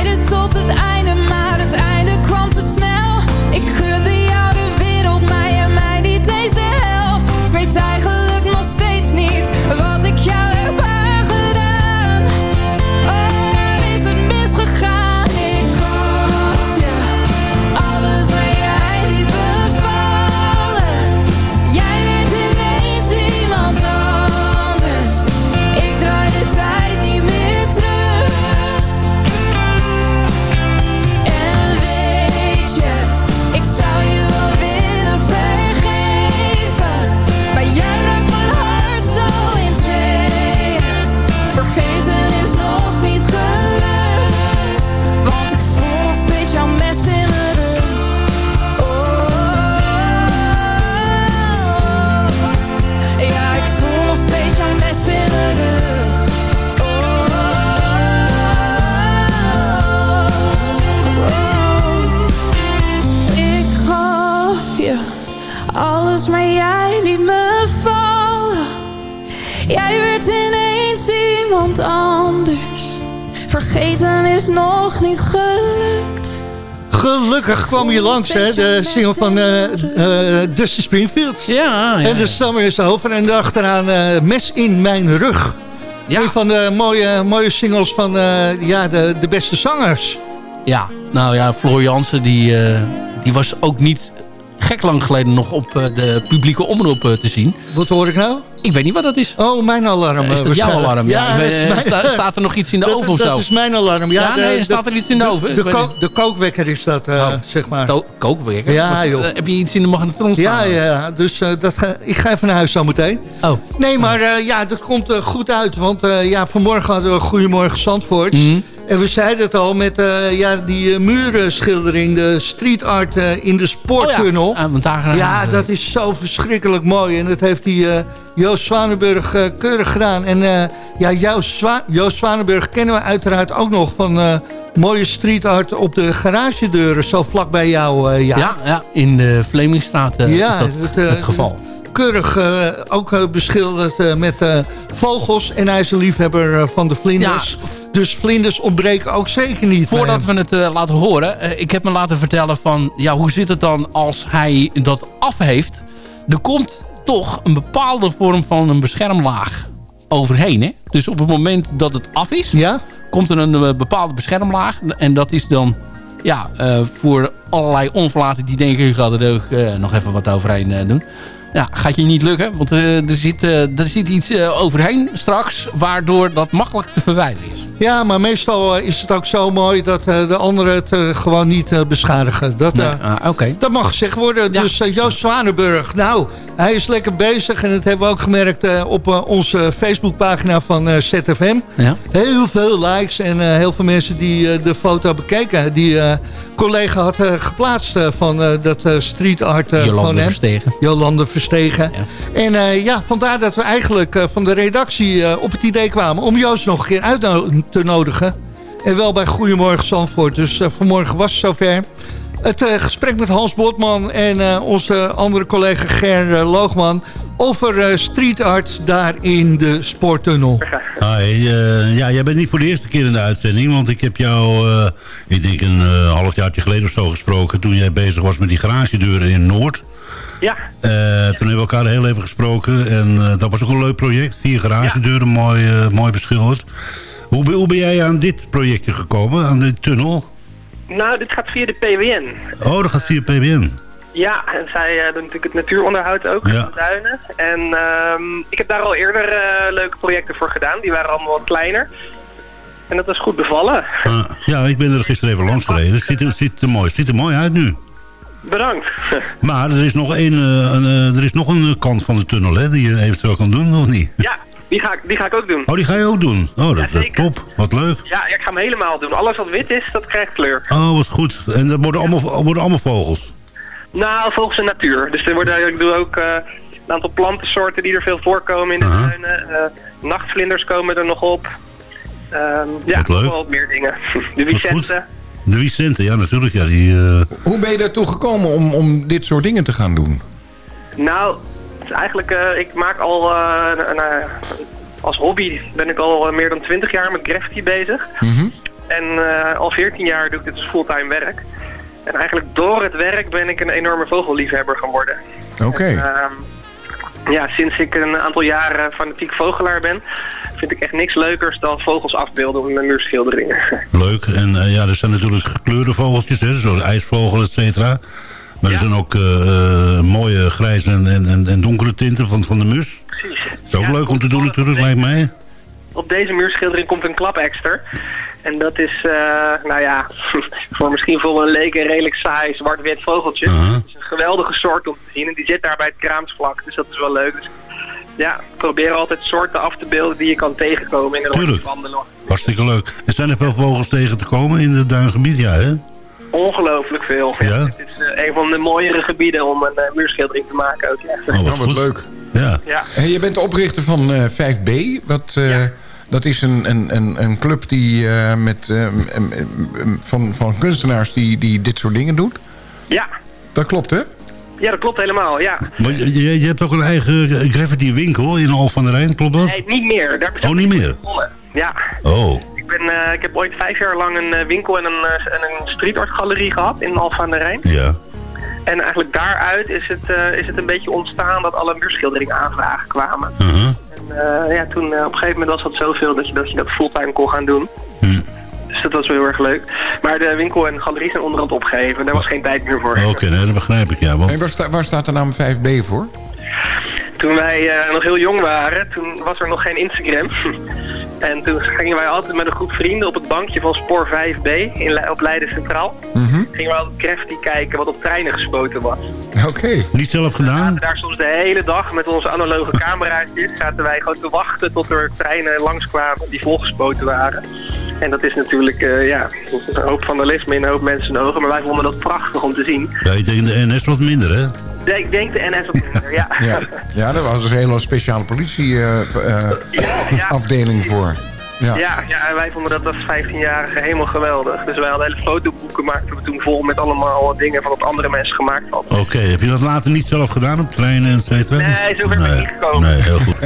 kwam je langs, hè, de single van eh, Dusty Springfield. Ja, ja. En de summer is over en achteraan eh Mes in mijn rug. Ja. Een van de mooie, mooie singles van ja, de, de beste zangers. Ja, nou ja, Floor Jansen die, die was ook niet gek lang geleden nog op de publieke omroep te zien. Wat hoor ik nou? Ik weet niet wat dat is. Oh, mijn alarm. Eh, is eh, dat jouw alarm? Ja, dat mijn- sta- staat er nog iets in de Dat- oven of Dat zo? is mijn alarm. Ja, Ja, nee, de- staat er iets in de oven? De, Ik weet ko- niet. de kookwekker is dat, eh, Oh. zeg maar. Kookwekker? Ja, joh. eh, heb je iets in de magnetron Ja, staan? ja, dus eh, dat ga, ik ga even naar huis zo meteen. Oh. Nee, maar eh, ja, dat komt eh, goed uit. Want eh, ja, vanmorgen hadden we Goedemorgen Zandvoort. Mhm. En we zeiden het al met eh, ja, die eh, murenschildering, de street art eh, in de spoortunnel. Oh ja, ah, Ja, dat is zo verschrikkelijk mooi. En dat heeft die Joost Zwanenburg keurig gedaan. En ja, Joost, Zwa Joost Zwanenburg kennen we uiteraard ook nog van mooie street art op de garagedeuren. Zo vlak bij jou, ja. ja. Ja, in de Vlemingstraat eh, Ja, is dat het, het geval. Keurig eh, ook eh, beschilderd eh, met vogels. En hij is een liefhebber van de vlinders. Dus vlinders ontbreken ook zeker niet. Voordat we het laten horen, ik heb me laten vertellen van... ja, hoe zit het dan als hij dat af heeft? Er komt toch een bepaalde vorm van een beschermlaag overheen. Hè? Dus op het moment dat het af is, Ja? komt er een bepaalde beschermlaag. En dat is dan ja, voor allerlei onverlaten die denken... ik ga er ook nog even wat overheen doen. Ja, gaat je niet lukken, want eh, er, zit, eh, er zit iets eh, overheen straks... waardoor dat makkelijk te verwijderen is. Ja, maar meestal is het ook zo mooi dat de anderen het gewoon niet beschadigen. Dat, Nee, ah, dat mag gezegd worden. Ja. Dus Joost Zwanenburg, nou, hij is lekker bezig. En dat hebben we ook gemerkt op onze Facebookpagina van ZFM. Ja. Heel veel likes en heel veel mensen die de foto bekeken. Die collega had eh, geplaatst eh, van eh, dat street art eh, van Jolande hem. Verstegen. Jolande Verstegen. En ja, vandaar dat we eigenlijk van de redactie op het idee kwamen... om Joost nog een keer uit te nodigen. En wel bij Goedemorgen Zandvoort. Dus vanmorgen was het zover. Het eh, gesprek met Hans Botman en eh, onze andere collega Ger eh, Loogman... over eh, street art daar in de spoortunnel. Hi, eh, ja, jij bent niet voor de eerste keer in de uitzending, want ik heb jou, eh, ik denk een eh, half jaartje geleden of zo gesproken, toen jij bezig was met die garagedeuren in Noord. Ja, Eh, toen hebben we elkaar heel even gesproken en eh, dat was ook een leuk project. Vier garagedeuren, mooi, mooi beschilderd. Hoe, ben- hoe ben jij aan dit projectje gekomen, aan de tunnel? Nou, dit gaat via de PWN. Oh, dat gaat via PBN. Ja, en zij eh, doen natuurlijk het natuuronderhoud ook, Ja. de duinen. En ehm, ik heb daar al eerder eh, leuke projecten voor gedaan. Die waren allemaal wat kleiner. En dat is goed bevallen. Ah, ja, ik ben er gisteren even langs gereden. Het ziet, er- ziet, er mooi, het ziet er mooi uit nu. Bedankt. Maar er is nog, één, een, eh, er is nog een kant van de tunnel hè, die je eventueel kan doen, of niet? ja, die ga, ik, die ga ik ook doen. Oh, die ga je ook doen? Oh, dat, dat Jazeker. top. Wat leuk. Ja, ik ga hem helemaal doen. Alles wat wit is, dat krijgt kleur. Oh, wat goed. En dat worden allemaal, worden allemaal vogels? Nou, volgens de natuur. Dus er worden, ik doe ook eh, een aantal plantensoorten die er veel voorkomen in de Aha. tuinen. Eh, nachtvlinders komen er nog op. Ehm, ja, Wat leuk. nog wel wat meer dingen. De Vicente. De Vicente, ja natuurlijk. Ja, die, eh, Hoe ben je daartoe gekomen om, om dit soort dingen te gaan doen? Nou, is eigenlijk, eh, ik maak al, eh, een, eh, als hobby ben ik al meer dan 20 jaar met graffiti bezig. Mhm. En eh, al 14 jaar doe ik dit als fulltime werk. En eigenlijk door het werk ben ik een enorme vogelliefhebber geworden. Oké. Ehm, ja, sinds ik een aantal jaren fanatiek vogelaar ben, vind ik echt niks leukers dan vogels afbeelden met muurschilderingen. leuk. En eh, ja, er zijn natuurlijk gekleurde vogeltjes, hè, zoals ijsvogel, et cetera. Maar er zijn ook eh, eh, mooie grijze en, en, en- donkere tinten van, van de mus. Precies. Dat is ook leuk om te doen natuurlijk, lijkt mij. Op deze muurschildering komt een klapekster. En dat is, eh, nou ja, voor misschien voor een leek een redelijk saai zwart-wit vogeltje. Het is een geweldige soort om te zien. En die zit daar bij het kraamsvlak, dus dat is wel leuk. Dus, ja, probeer altijd soorten af te beelden die je kan tegenkomen in de Tuurlijk. wandelen. Hartstikke leuk. En zijn er veel vogels tegen te komen in het duingebied? Ja, hè? Ongelooflijk veel. Ja? Het is eh, een van de mooiere gebieden om een eh, muurschildering te maken ook. Ja. Oh, wat wat leuk. Ja. Ja. En je bent de oprichter van eh, 5B. Wat, eh, Dat is een, een, een, een club die, eh, met, eh, van, van kunstenaars die, die dit soort dingen doet. ja, Dat klopt, hè? Ja, dat klopt helemaal, ja. Maar je, je- je hebt ook een eigen graffiti winkel in Al van der Rijn, klopt dat? Nee, niet meer. Daar Oh, niet meer? Ja. Oh, ben, eh, ik heb ooit vijf jaar lang een eh, winkel en een, eh, en een street art galerie gehad in Alphen aan de Rijn. ja. En eigenlijk daaruit is het, eh, is het een beetje ontstaan dat alle muurschilderingen aanvragen kwamen. Uh-huh. En eh, ja, toen op een gegeven moment was dat zoveel dat je dat, je dat fulltime kon gaan doen. Dus dat was wel heel erg leuk. Maar de winkel en galerie zijn onderhand opgegeven. Daar was geen tijd meer voor. Oké, nee, dat begrijp ik, ja. Want, En waar, sta- waar staat de naam 5B voor? Toen wij eh, nog heel jong waren, toen was er nog geen Instagram. en toen gingen wij altijd met een groep vrienden op het bankje van Spoor 5B in, Le- op Leiden Centraal. Gingen we altijd Crafty kijken wat op treinen gespoten was. Oké. niet zelf gedaan? Daar soms de hele dag met onze analoge cameraatjes zaten wij gewoon te wachten tot er treinen langskwamen die volgespoten waren. En dat is natuurlijk eh, ja, een hoop vandalisme in een hoop mensen ogen. Maar wij vonden dat prachtig om te zien. Ja, ik denk de NS wat minder, hè? De- ik denk de NS wat minder, ja. Ja, ja daar was dus een hele speciale politieafdeling voor. Ja. Ja, ja, en wij vonden dat als 15-jarige helemaal geweldig. Dus wij hadden hele fotoboeken maakten we toen vol met allemaal dingen van wat andere mensen gemaakt hadden. Oké, heb je dat later niet zelf gedaan op treinen en et cetera? Nee, zover ben ik niet gekomen. Nee, heel goed.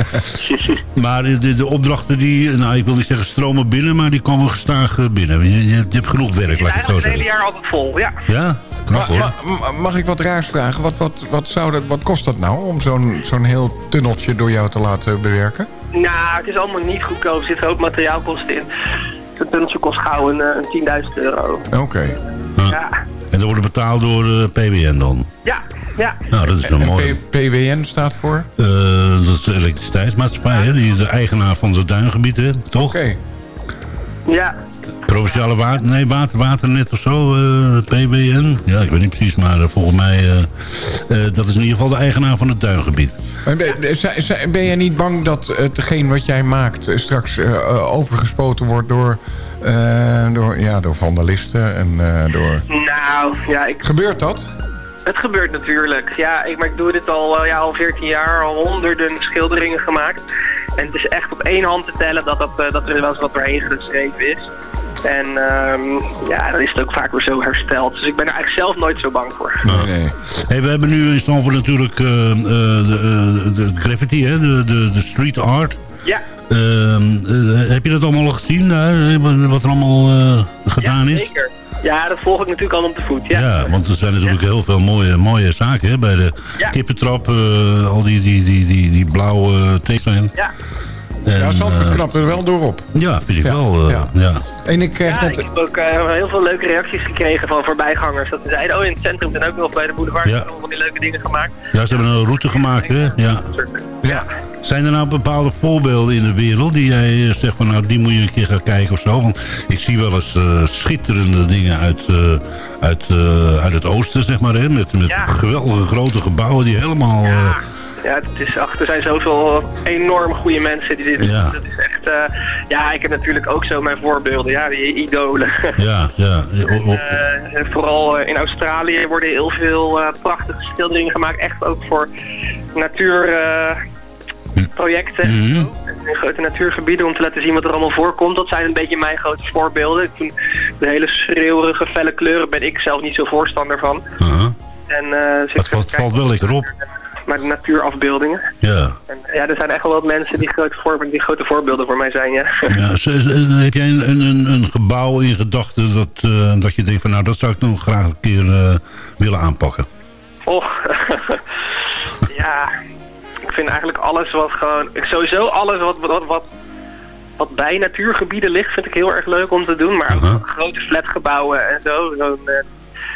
maar de, de, de opdrachten die, nou ik wil niet zeggen stromen binnen, maar die komen gestaag eh, binnen. Je, je, hebt- je hebt genoeg werk, laat ik het zo eigenlijk het hele zeggen. jaar altijd vol, ja. Ja? Knap ma- ma- mag ik wat raars vragen? Wat, wat, wat, zou dat, wat kost dat nou om zo'n zo'n heel tunneltje door jou te laten bewerken? Nou, het is allemaal niet goedkoop. Er zitten ook materiaalkosten in. Zo'n tunneltje kost gauw een, eh, een 10.000 euro. Oké. Ja, En dat wordt betaald door eh, PWN dan? ja, ja. Nou, dat is wel mooi. PWN staat voor? Eh, dat is de elektriciteitsmaatschappij, hè? Die is de eigenaar van het duingebied, hè? Toch? Oké. Ja, Provinciale water, nee, water, waternet of zo, eh, PBN. Ja, ik weet niet precies, maar eh, volgens mij... eh, eh, dat is in ieder geval de eigenaar van het duingebied. Maar ben, jij niet bang dat hetgeen wat jij maakt straks overgespoten wordt door, eh, door, ja, door vandalisten en eh, door... nou, ja, ik, Gebeurt dat? het gebeurt natuurlijk. Ja, ik, maar ik doe dit al, ja, al 14 jaar, al honderden schilderingen gemaakt. En het is echt op één hand te tellen dat, dat, dat er wel eens wat doorheen geschreven is. En ehm, ja, dan is het ook vaak weer zo hersteld. Dus ik ben er eigenlijk zelf nooit zo bang voor. Nee, nee. Hey, we hebben nu in Stamford natuurlijk eh, eh, de, eh, de graffiti, hè? De, de, de street art. Ja, Ehm, eh, heb je dat allemaal al gezien daar? Wat er allemaal eh, gedaan ja, is? zeker. Ja, dat volg ik natuurlijk al op de voet. Ja, Ja, want er zijn natuurlijk heel veel mooie, mooie zaken hè? bij de Ja. kippentrap. eh, al die, die, die, die, die blauwe tekenen. ja. En, Ja, Zandvoort eh, knapt er wel door op. ja, vind ik Ja, wel. eh, ja. ja. En ik krijg Ja, net... ik heb ook eh, heel veel leuke reacties gekregen van voorbijgangers. Dat ze zeiden, oh in het centrum en ook nog bij de boulevard Ja. van die leuke dingen gemaakt. Ja, ze hebben een route gemaakt, hè? Ja. Ja. Zijn er nou bepaalde voorbeelden in de wereld die jij eh, zegt van nou die moet je een keer gaan kijken of zo? Want ik zie wel eens eh, schitterende dingen uit, eh, uit, eh, uit het oosten, zeg maar, hè? Met, met Ja. geweldige grote gebouwen die helemaal... eh, Ja, ja het is, ach, er zijn zoveel enorm goede mensen die dit Ja. Dat is echt, eh, ja, ik heb natuurlijk ook zo mijn voorbeelden, ja, die idolen. ja, ja. O- o- Eh, vooral eh, in Australië worden heel veel prachtige schilderingen gemaakt. Echt ook voor natuurprojecten. Mhm. In grote natuurgebieden om te laten zien wat er allemaal voorkomt. Dat zijn een beetje mijn grote voorbeelden. Vind de hele schreeuwerige, felle kleuren ben ik zelf niet zo voorstander van. uh-huh. En, ik Het valt, valt wel lekker op. Maar de natuurafbeeldingen. Ja. En, ja, er zijn echt wel wat mensen die grote, voor, die grote voorbeelden voor mij zijn, ja. ja heb jij een, een, een gebouw in gedachten dat, eh, dat je denkt van nou dat zou ik nog graag een keer eh, willen aanpakken? Och, ja, ik vind eigenlijk alles wat gewoon... ik- Sowieso alles wat, wat, wat, wat bij natuurgebieden ligt vind ik heel erg leuk om te doen. Maar ook grote flatgebouwen en zo. Zo'n, eh,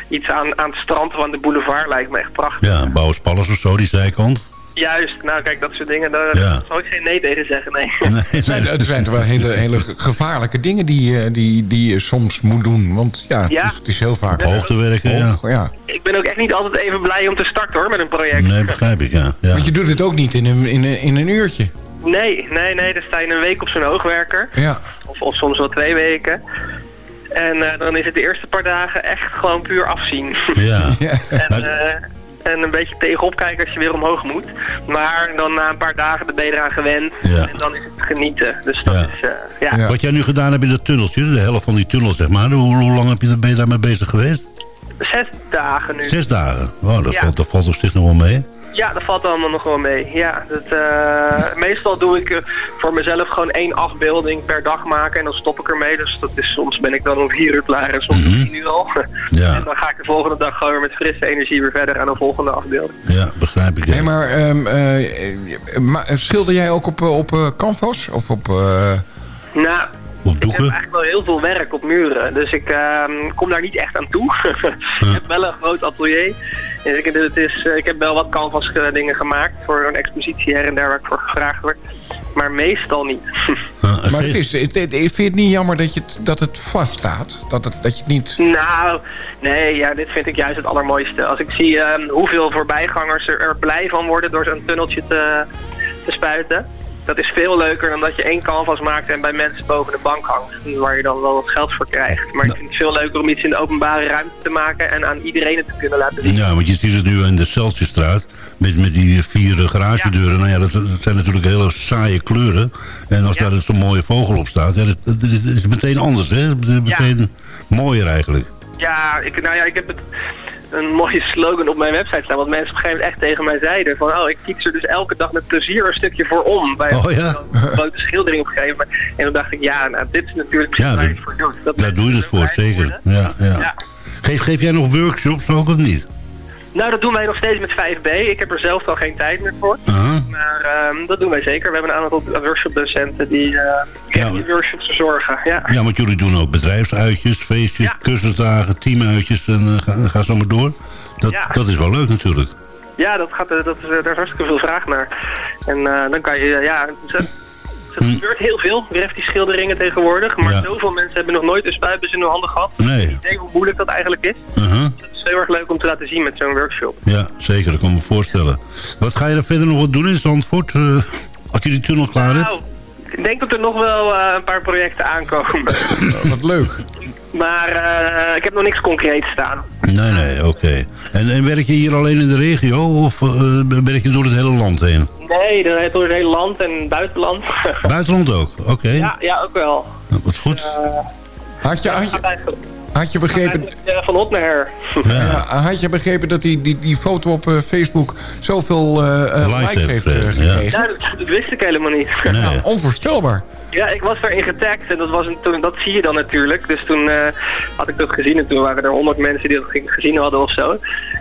iets aan, aan het strand van de boulevard lijkt me echt prachtig. Ja, Bouwers of zo, die zijkant. Juist, nou kijk, dat soort dingen, daar Ja. zal ik geen nee tegen zeggen, nee. Nee, nee, zijn- Er zijn toch wel hele, hele gevaarlijke dingen die, eh, die, die je soms moet doen. Want ja, Ja. Het, is, het is heel vaak Hoogtewerken, ja. Ja. Ik ben ook echt niet altijd even blij om te starten hoor, met een project. Nee, begrijp ik, ja. ja. Want je doet het ook niet in een, in een, in een uurtje. Nee, nee, nee, dan sta je een week op zo'n hoogwerker. Ja. Of, of soms wel twee weken. En eh, dan is het de eerste paar dagen echt gewoon puur afzien. Ja. En, eh, en een beetje tegenop kijken als je weer omhoog moet. Maar dan na een paar dagen ben je eraan gewend. Ja. En dan is het genieten. Dus dat Ja. is, eh, ja. Ja. Wat jij nu gedaan hebt in dat tunneltje, de helft van die tunnel zeg maar. Hoe, hoe lang heb je, ben je daarmee bezig geweest? zes dagen nu. Zes dagen. Oh, dat, Ja. valt, dat valt op zich nog wel mee. Ja, dat valt allemaal nog wel mee. Ja, dat, eh, meestal doe ik eh, voor mezelf gewoon één afbeelding per dag maken en dan stop ik ermee. Dus dat is, soms ben ik dan om vier uur klaar en soms om tien uur al. Ja. En dan ga ik de volgende dag gewoon weer met frisse energie weer verder aan de volgende afbeelding. Ja, begrijp ik. Nee, maar, ehm, eh, eh, maar schilder jij ook op, op eh, canvas? Of op... eh, Nou, Op ik heb eigenlijk wel heel veel werk op muren. Dus ik ehm, kom daar niet echt aan toe. ik heb wel een groot atelier. Dus ik, het is, eh, ik heb wel wat canvas eh, dingen gemaakt voor een expositie her en daar waar ik voor gevraagd word. Maar meestal niet. maar het is, het, het- vind je het niet jammer dat, je het, dat het vaststaat? Dat, het, dat je het niet... Nou, nee, ja, dit vind ik juist het allermooiste. Als ik zie ehm, hoeveel voorbijgangers er, er blij van worden door zo'n tunneltje te, te spuiten. Dat is veel leuker dan dat je één canvas maakt en bij mensen boven de bank hangt. Waar je dan wel wat geld voor krijgt. Maar ik vind het veel leuker om iets in de openbare ruimte te maken en aan iedereen het te kunnen laten zien. Ja, want je ziet het nu in de Celsiusstraat met, met die vier garagedeuren. Nou ja, dat, dat zijn natuurlijk hele saaie kleuren. En als daar zo'n mooie vogel op staat, ja, dat, dat, dat is meteen anders, hè? Dat is Meteen mooier eigenlijk. Ja, ik, nou ja, ik heb het, een mooie slogan op mijn website staan. Wat mensen op een gegeven moment echt tegen mij zeiden. Van, oh, ik kies er dus elke dag met plezier een stukje voor om. Bij Oh, ja? een grote schildering op een gegeven moment. En toen dacht ik, ja, nou, dit is natuurlijk precies Ja, waar je dat- het voor doet. Dat Daar doe je het voor, zeker. Ja, ja. Ja. Geef, geef jij nog workshops ook of niet? Nou, dat doen wij nog steeds met 5B. Ik heb er zelf al geen tijd meer voor. Maar ehm, dat doen wij zeker. We hebben een aantal workshopdocenten die, eh die workshops verzorgen. Ja. Ja, want jullie doen ook bedrijfsuitjes, feestjes, cursusdagen, teamuitjes en eh, ga, ga zo maar door. Dat, Ja. dat is wel leuk natuurlijk. Ja, dat gaat, eh, dat is, daar is hartstikke veel vraag naar. En dan kan je, ja, het, het- het gebeurt heel veel, betreft die schilderingen tegenwoordig. Maar zoveel mensen hebben nog nooit een spuitbus in hun handen gehad. Nee. Ik weet hoe moeilijk dat eigenlijk is. Het is heel erg leuk om te laten zien met zo'n workshop. Ja, zeker, dat kan ik me voorstellen. Wat ga je er verder nog wat doen in Zandvoort? eh, als je die tunnel klaar hebt? Nou, ik denk dat er nog wel eh, een paar projecten aankomen. Wat leuk. maar eh, ik heb nog niks concreets staan. Nee, nee, oké. En, en werk je hier alleen in de regio of werk je door het hele land heen? Nee, door door het hele land en buitenland. Buitenland ook? Oké, ja, ja, ook wel. wat goed. Had je, had je, had je begrepen... Van hot naar her. Ja, had je begrepen dat die, die, die foto op eh, Facebook zoveel eh, eh, Likes heeft, heeft gekregen? Ja, dat, dat wist ik helemaal niet. Nou, onvoorstelbaar. Ja, ik was daarin getagd en dat, was een, toen, dat zie je dan natuurlijk. Dus toen eh, had ik dat gezien en toen waren er honderd mensen die dat ge- gezien hadden of zo.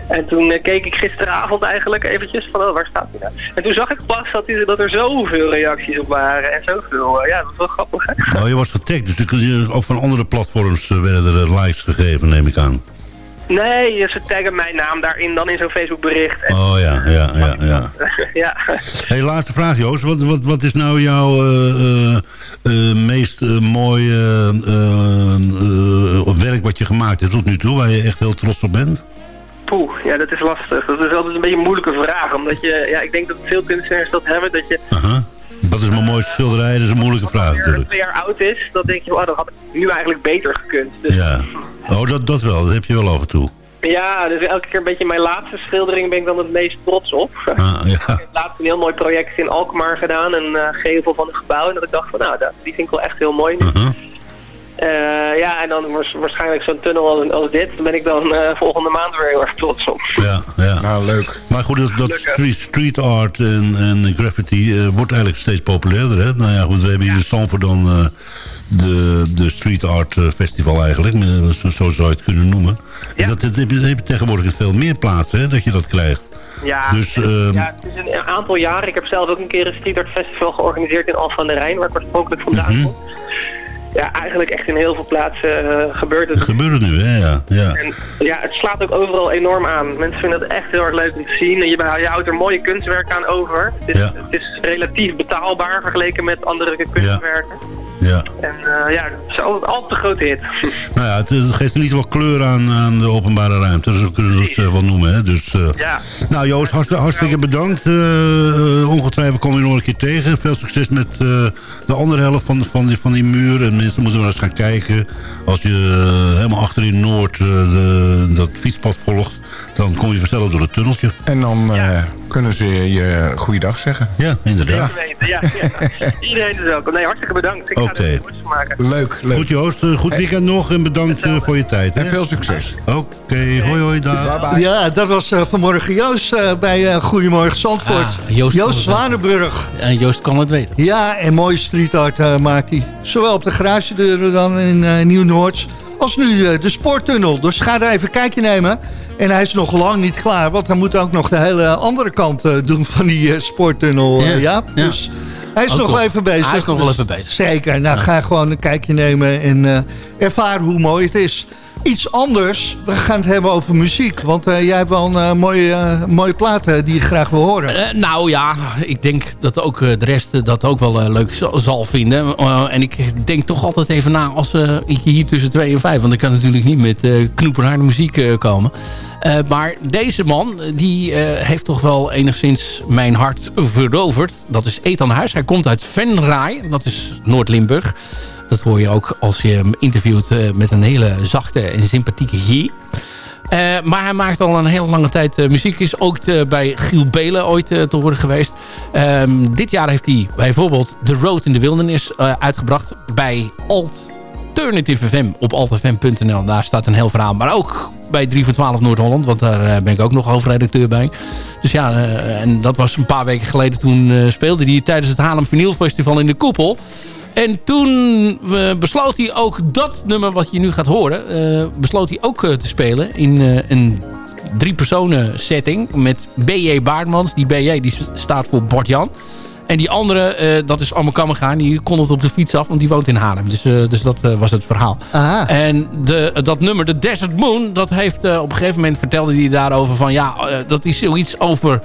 En toen eh, keek ik gisteravond eigenlijk eventjes van, oh, waar staat hij nou? En toen zag ik pas dat, die, dat er zoveel reacties op waren en zoveel. eh, ja, dat was wel grappig, hè? Oh, je was getagd, dus ook van andere platforms werden er likes gegeven, neem ik aan. Nee, ze taggen mijn naam daarin dan in zo'n Facebook bericht. En, Oh ja, ja, ja, ja. ja. Hey, laatste vraag Joost. Wat, wat, wat is nou jouw eh, eh, eh, meest eh, mooie werk wat je gemaakt hebt tot nu toe? Waar je echt heel trots op bent? Poeh, ja, dat is lastig. Dat is altijd een beetje een moeilijke vraag. Omdat je, ja, ik denk dat veel kunstenaars dat hebben. Dat je Aha. Wat is mijn mooiste schilderij? Dat is een moeilijke vraag natuurlijk. twee jaar oud is, dan denk je, oh, dat had ik nu eigenlijk beter gekund. Dus Ja. Oh, dat, dat wel. Dat heb je wel af en toe. Ja, dus elke keer een beetje mijn laatste schildering ben ik dan het meest trots op. Ah, ja. Ik heb laatst een heel mooi project in Alkmaar gedaan, een eh, gevel van een gebouw. En dat ik dacht van, nou, dat, die vind ik wel echt heel mooi nu. Eh, ja, en dan waars- waarschijnlijk zo'n tunnel als, als dit, daar ben ik dan eh, volgende maand weer heel erg trots op. Ja, ja. Nou, leuk. Maar goed, dat, dat street, street art en, en graffiti eh, wordt eigenlijk steeds populairder. Hè? Nou ja, goed, we hebben hier in Stanford dan eh, de, de Street Art eh, Festival eigenlijk. eh, Zo, zo zou je het kunnen noemen. En dat, dat heb, je, tegenwoordig in veel meer plaatsen, hè, dat je dat krijgt. Ja, Dus, ehm, ja, het is een, aantal jaren. Ik heb zelf ook een keer een street art festival georganiseerd in Alphen aan de Rijn, waar ik oorspronkelijk vandaan Mhm. kom. Ja, eigenlijk echt in heel veel plaatsen eh, gebeurt het. Gebeurt het nu, hè? Ja, ja. En ja, het slaat ook overal enorm aan. Mensen vinden het echt heel erg leuk om te zien. En je, je houdt er mooie kunstwerken aan over. Het is, Ja. het is relatief betaalbaar vergeleken met andere kunstwerken. ja. En eh, ja, het is altijd, altijd een grote hit. Nou ja, het, het geeft in ieder geval kleur aan, aan de openbare ruimte. Kunnen we het eh, wel noemen. Hè? Dus, eh, Ja. Nou Joost, hartstikke, hartstikke bedankt. Ongetwijfeld kom je nog een keer tegen. Veel succes met de andere helft van, van, die, van die muur. En mensen moeten wel eens gaan kijken. Als je helemaal achter in Noord de, dat fietspad volgt. Dan kom je vanzelf door het tunneltje. En dan eh, kunnen ze je goeiedag zeggen. Ja, inderdaad. Weten, ja, ja. Iedereen is welkom. Nee, hartstikke bedankt. Ik ga goeds van maken. Leuk, leuk. Goed Joost, eh, goed weekend nog en bedankt eh, voor je tijd. En veel succes. Oké, hoi hoi daar. Bye bye. Ja, dat was eh, vanmorgen Joost eh, bij eh, Goedemorgen Zandvoort. Ah, Joost Joost, Zwanenburg. En Joost kan het weten. Ja, en mooie street art eh, maakt hij. Zowel op de garagedeuren dan in eh, Nieuw-Noords... als nu eh, de spoortunnel. Dus ga daar even een kijkje nemen. En hij is nog lang niet klaar... want hij moet ook nog de hele andere kant eh, doen van die eh, spoortunnel. eh, Ja. Dus hij is Ook nog wel even bezig. Hij is nog wel Dus even bezig. Zeker. Nou, ga gewoon een kijkje nemen en ervaar hoe mooi het is. Iets anders, we gaan het hebben over muziek. Want eh, jij hebt wel een eh, mooie, eh, mooie plaat die je graag wil horen. Nou ja, ik denk dat ook de rest dat ook wel leuk zal, vinden. En ik denk toch altijd even na als ik hier tussen 2 en 5. Want ik kan natuurlijk niet met knoeperharde muziek komen. Maar deze man, die heeft toch wel enigszins mijn hart veroverd. Dat is Ethan Huis. Hij komt uit Venray, dat is Noord-Limburg. Dat hoor je ook als je hem interviewt eh, met een hele zachte en sympathieke heer. Eh, maar hij maakt al een hele lange tijd eh, muziek. Is ook bij Giel Belen ooit te horen geweest. Ehm, dit jaar heeft hij bijvoorbeeld The Road in the Wilderness uitgebracht. Bij Alternative FM op altfm.nl. Daar staat een heel verhaal. Maar ook bij 3 voor 12 Noord-Holland. Want daar ben ik ook nog hoofdredacteur bij. Dus ja, en dat was een paar weken geleden. Toen speelde hij tijdens het Haarlem Vinyl Festival in de Koepel. En toen eh, besloot hij ook dat nummer wat je nu gaat horen... eh, besloot hij ook eh, te spelen in een drie personen setting... met B.J. Baartmans. Die B.J. die staat voor Bart Jan. En die andere, dat is Allemaal Kammergaan. Die kon het op de fiets af, want die woont in Haarlem. Dus, dus dat was het verhaal. Aha. En de, dat nummer, de Desert Moon... dat heeft op een gegeven moment vertelde hij daarover van... ja, dat is zoiets over...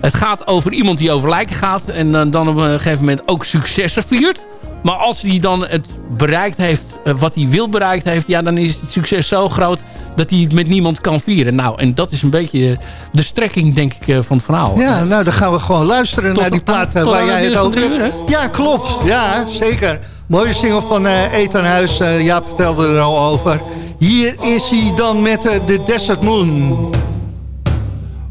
Het gaat over iemand die over lijken gaat... en dan op een gegeven moment ook successen viert. Maar als hij dan het bereikt heeft eh, wat hij wil bereikt heeft... ja, dan is het succes zo groot dat hij het met niemand kan vieren. Nou, en dat is een beetje de strekking, denk ik, eh, van het verhaal. Ja, nou dan gaan we gewoon luisteren Tot naar die plaat eh, waar jij het over hebt. Ja, klopt. Ja, zeker. Mooie single van eh Ethan Huis. Eh, Jaap vertelde er al over. Hier is hij dan met de Desert Moon.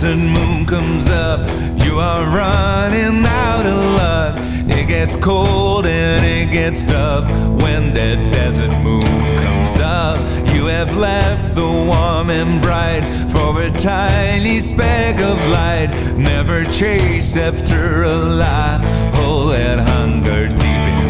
desert moon comes up, you are running out of luck. It gets cold and it gets tough when that desert moon comes up. You have left the warm and bright for a tiny speck of light. Never chase after a lie. Hold that hunger deep inside.